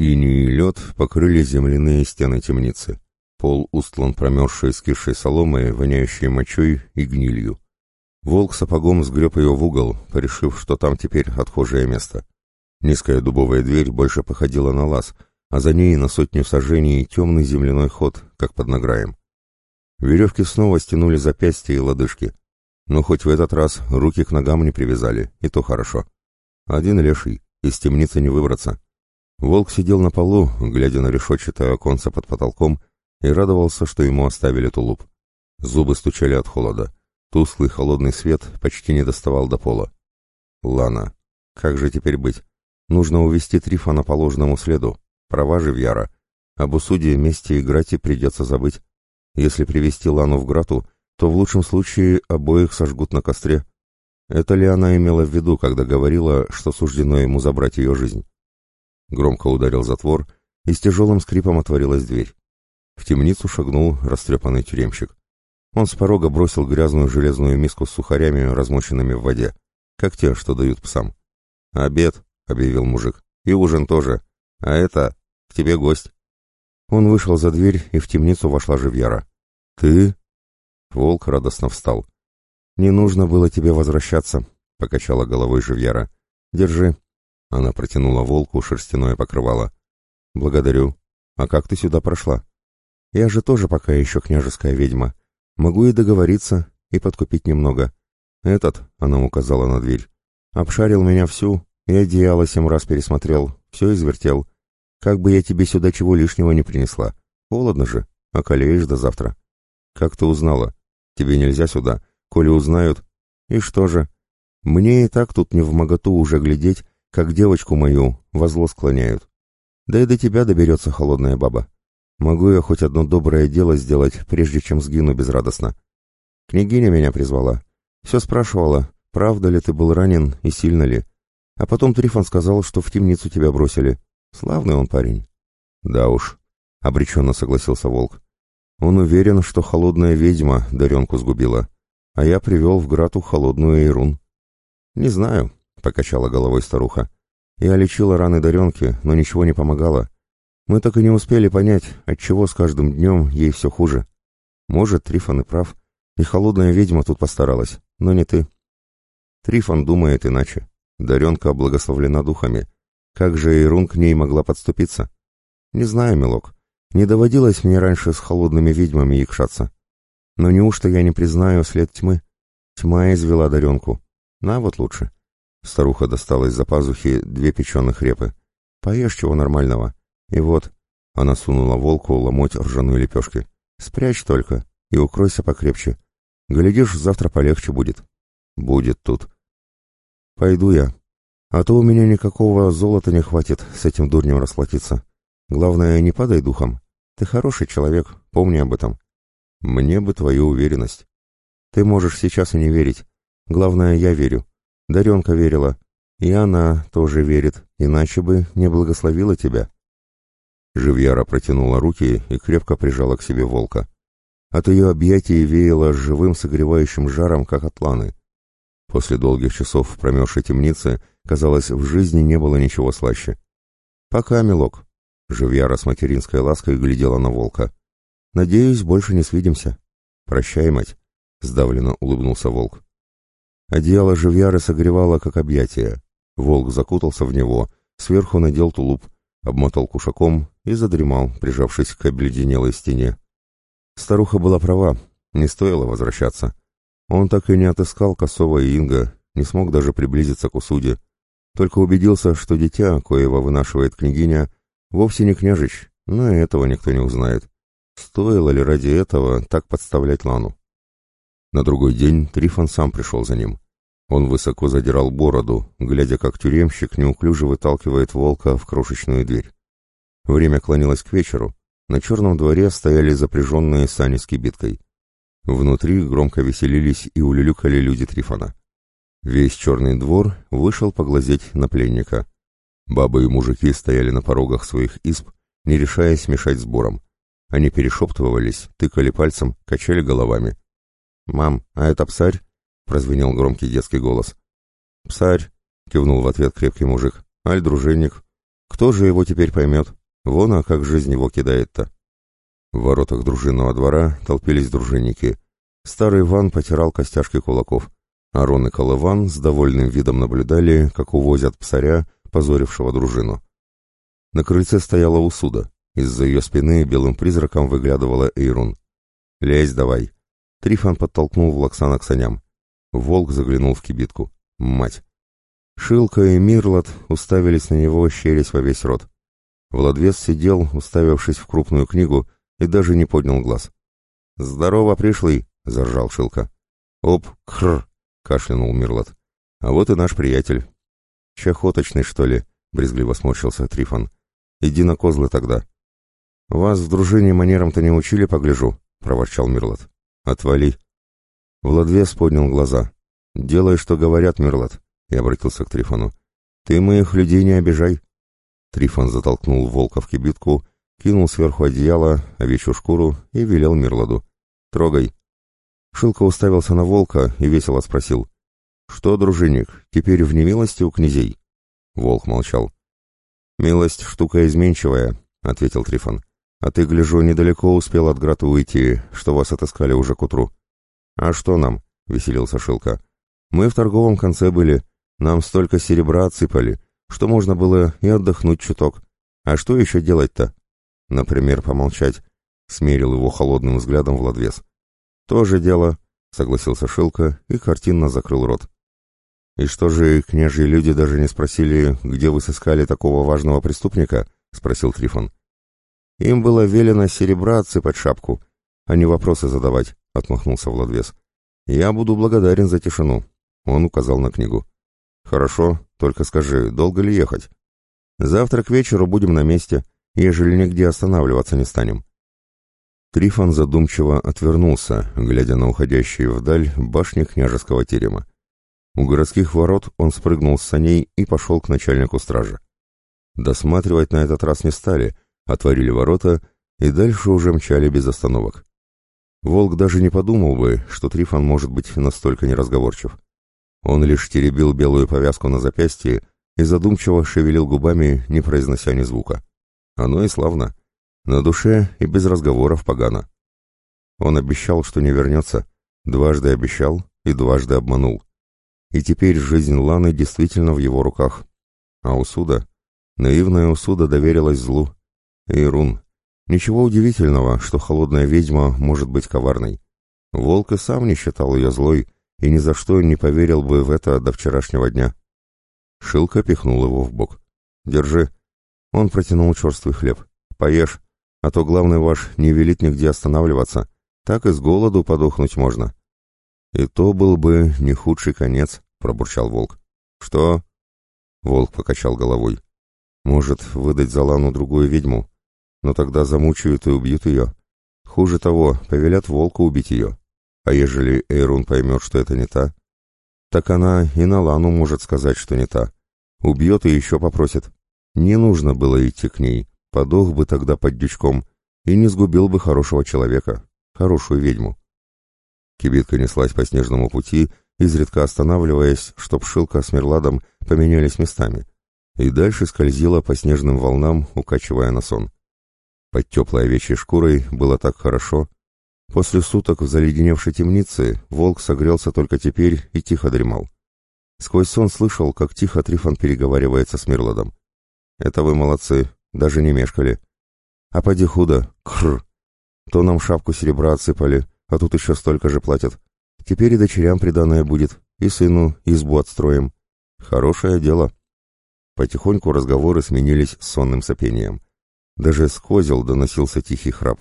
Иней и лед покрыли земляные стены темницы. Пол устлан промерзшей скисшей соломой, воняющей мочой и гнилью. Волк сапогом сгреб ее в угол, порешив, что там теперь отхожее место. Низкая дубовая дверь больше походила на лаз, а за ней на сотню сажений темный земляной ход, как под награем. Веревки снова стянули запястья и лодыжки. Но хоть в этот раз руки к ногам не привязали, и то хорошо. Один леший, из темницы не выбраться. Волк сидел на полу, глядя на решетчатое оконце под потолком, и радовался, что ему оставили тулуп. Зубы стучали от холода. Тусклый холодный свет почти не доставал до пола. Лана. Как же теперь быть? Нужно увести Трифона по ложному следу. Права же Вьяра. Об усуде, мести и Грате придется забыть. Если привести Лану в Грату, то в лучшем случае обоих сожгут на костре. Это ли она имела в виду, когда говорила, что суждено ему забрать ее жизнь? Громко ударил затвор, и с тяжелым скрипом отворилась дверь. В темницу шагнул растрепанный тюремщик. Он с порога бросил грязную железную миску с сухарями, размоченными в воде, как те, что дают псам. «Обед», — объявил мужик, — «и ужин тоже. А это... к тебе гость». Он вышел за дверь, и в темницу вошла Живьяра. «Ты?» Волк радостно встал. «Не нужно было тебе возвращаться», — покачала головой Живьяра. «Держи». Она протянула волку шерстяное покрывало. «Благодарю. А как ты сюда прошла?» «Я же тоже пока еще княжеская ведьма. Могу и договориться, и подкупить немного. Этот, — она указала на дверь, — обшарил меня всю, и одеяло семь раз пересмотрел, все извертел. Как бы я тебе сюда чего лишнего не принесла. Холодно же, околеешь до завтра. Как ты узнала? Тебе нельзя сюда, коли узнают. И что же? Мне и так тут не в моготу уже глядеть, как девочку мою во зло склоняют. Да и до тебя доберется холодная баба. Могу я хоть одно доброе дело сделать, прежде чем сгину безрадостно. Княгиня меня призвала. Все спрашивала, правда ли ты был ранен и сильно ли. А потом Трифон сказал, что в темницу тебя бросили. Славный он парень. Да уж, — обреченно согласился Волк. Он уверен, что холодная ведьма Даренку сгубила, а я привел в Грату холодную Ирун. Не знаю, — покачала головой старуха. Я лечила раны Даренки, но ничего не помогало. Мы так и не успели понять, отчего с каждым днем ей все хуже. Может, Трифон и прав, и холодная ведьма тут постаралась, но не ты. Трифон думает иначе. Даренка благословлена духами. Как же Ирун к ней могла подступиться? Не знаю, милок. Не доводилось мне раньше с холодными ведьмами якшаться. Но неужто я не признаю след тьмы? Тьма извела Даренку. На вот лучше. Старуха достала из-за пазухи две печеных репы. Поешь чего нормального. И вот, она сунула волку ломоть ржаной лепешки. Спрячь только и укройся покрепче. Глядишь, завтра полегче будет. Будет тут. Пойду я. А то у меня никакого золота не хватит с этим дурнем расплатиться. Главное, не падай духом. Ты хороший человек, помни об этом. Мне бы твою уверенность. Ты можешь сейчас и не верить. Главное, я верю. Даренка верила. И она тоже верит, иначе бы не благословила тебя. Живьяра протянула руки и крепко прижала к себе волка. От ее объятий веяло живым согревающим жаром, как от ланы. После долгих часов в промерзшей темнице, казалось, в жизни не было ничего слаще. «Пока, милок», — Живьяра с материнской лаской глядела на волка. «Надеюсь, больше не свидимся». «Прощай, мать», — сдавленно улыбнулся волк. Одеяло Живьяры согревало, как объятие. Волк закутался в него, сверху надел тулуп, обмотал кушаком и задремал, прижавшись к обледенелой стене. Старуха была права, не стоило возвращаться. Он так и не отыскал Косова и Инга, не смог даже приблизиться к усуде. Только убедился, что дитя, коего вынашивает княгиня, вовсе не княжич, но и этого никто не узнает. Стоило ли ради этого так подставлять Лану? На другой день Трифон сам пришел за ним. Он высоко задирал бороду, глядя, как тюремщик неуклюже выталкивает волка в крошечную дверь. Время клонилось к вечеру. На черном дворе стояли запряженные сани с кибиткой. Внутри громко веселились и улюлюкали люди Трифона. Весь черный двор вышел поглазеть на пленника. Бабы и мужики стояли на порогах своих изб, не решаясь мешать сборам. Они перешептывались, тыкали пальцем, качали головами. «Мам, а это псарь?» — прозвенел громкий детский голос. «Псарь!» — кивнул в ответ крепкий мужик. «Аль, дружинник!» Кто же его теперь поймет? Вон, а как жизнь его кидает-то. В воротах дружинного двора толпились дружинники. Старый Иван потирал костяшки кулаков. Арон и Колыван с довольным видом наблюдали, как увозят псаря, позорившего дружину. На крыльце стояла Усуда. Из-за ее спины белым призраком выглядывала Эйрун. «Лезь давай!» Трифон подтолкнул Влаксана к саням. Волк заглянул в кибитку. «Мать!» Шилка и Мирлот уставились на него, щерясь во весь рот. Владвес сидел, уставившись в крупную книгу, и даже не поднял глаз. «Здорово, пришлый!» — заржал Шилка. «Оп, кхр!» — кашлянул Мирлот. «А вот и наш приятель». «Чахоточный, что ли?» — брезгливо сморщился Трифон. «Иди на козлы тогда». «Вас в дружине манерам-то не учили, погляжу», — проворчал Мирлот. «Отвали». Владвес поднял глаза. «Делай, что говорят, Мирлот», — и обратился к Трифону. «Ты моих людей не обижай». Трифон затолкнул волка в кибитку, кинул сверху одеяло, овечью шкуру и велел Мирладу. «Трогай». Шилка уставился на волка и весело спросил. «Что, дружинник, теперь в немилости у князей?» Волк молчал. «Милость — штука изменчивая», — ответил Трифон. «А ты, гляжу, недалеко успел от Грата уйти, что вас отыскали уже к утру». «А что нам?» — веселился Шилка. «Мы в торговом конце были. Нам столько серебра отсыпали, что можно было и отдохнуть чуток. А что еще делать-то?» «Например, помолчать», — смерил его холодным взглядом Владвес. «Тоже дело», — согласился Шилка и картинно закрыл рот. «И что же, княжьи люди даже не спросили, где вы сыскали такого важного преступника?» — спросил Трифон. «Им было велено серебра отсыпать шапку, а не вопросы задавать», — отмахнулся Владвес. «Я буду благодарен за тишину», — он указал на книгу. «Хорошо, только скажи, долго ли ехать?» «Завтра к вечеру будем на месте, ежели нигде останавливаться не станем». Трифон задумчиво отвернулся, глядя на уходящие вдаль башни княжеского терема. У городских ворот он спрыгнул с саней и пошел к начальнику стражи. Досматривать на этот раз не стали, отворили ворота и дальше уже мчали без остановок. Волк даже не подумал бы, что Трифон может быть настолько неразговорчив. Он лишь теребил белую повязку на запястье и задумчиво шевелил губами, не произнося ни звука. Оно и славно. На душе и без разговоров погано. Он обещал, что не вернется, дважды обещал и дважды обманул. И теперь жизнь Ланы действительно в его руках. А Усуда? Наивная Усуда доверилась злу. Ирун. Ничего удивительного, что холодная ведьма может быть коварной. Волк и сам не считал ее злой, и ни за что не поверил бы в это до вчерашнего дня. Шилка пихнул его в бок. «Держи». Он протянул черствый хлеб. «Поешь, а то главный ваш не велит нигде останавливаться. Так и с голоду подохнуть можно». «И то был бы не худший конец», — пробурчал волк. «Что?» Волк покачал головой. «Может, выдать за Лану другую ведьму? Но тогда замучают и убьют ее. Хуже того, повелят волку убить ее. А ежели Эйрун поймет, что это не та, так она и на Лану может сказать, что не та. Убьет и еще попросит. Не нужно было идти к ней, подох бы тогда под дючком и не сгубил бы хорошего человека, хорошую ведьму. Кибитка неслась по снежному пути, изредка останавливаясь, чтоб Шилка с Мерладом поменялись местами, и дальше скользила по снежным волнам, укачивая на сон. Под теплой овечьей шкурой было так хорошо. После суток в заледеневшей темнице волк согрелся только теперь и тихо дремал. Сквозь сон слышал, как тихо Трифон переговаривается с Мирладом. «Это вы молодцы, даже не мешкали. А поди худо, кхр. То нам шапку серебра отсыпали, а тут еще столько же платят. Теперь и дочерям приданное будет, и сыну избу отстроим. Хорошее дело. Потихоньку разговоры сменились сонным сопением. Даже с козел доносился тихий храп.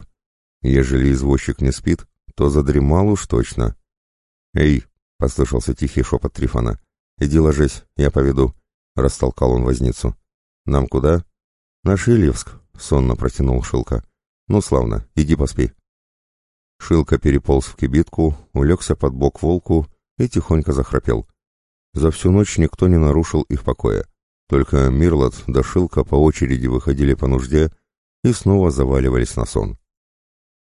Ежели извозчик не спит, то задремал уж точно. «Эй!» — послышался тихий шепот Трифона. «Иди ложись, я поведу», — растолкал он возницу. «Нам куда?» «На Шильевск», — сонно протянул Шилка. «Ну, славно, иди поспи». Шилка переполз в кибитку, улегся под бок волку и тихонько захрапел. За всю ночь никто не нарушил их покоя. Только Мирлот да Шилка по очереди выходили по нужде и снова заваливались на сон.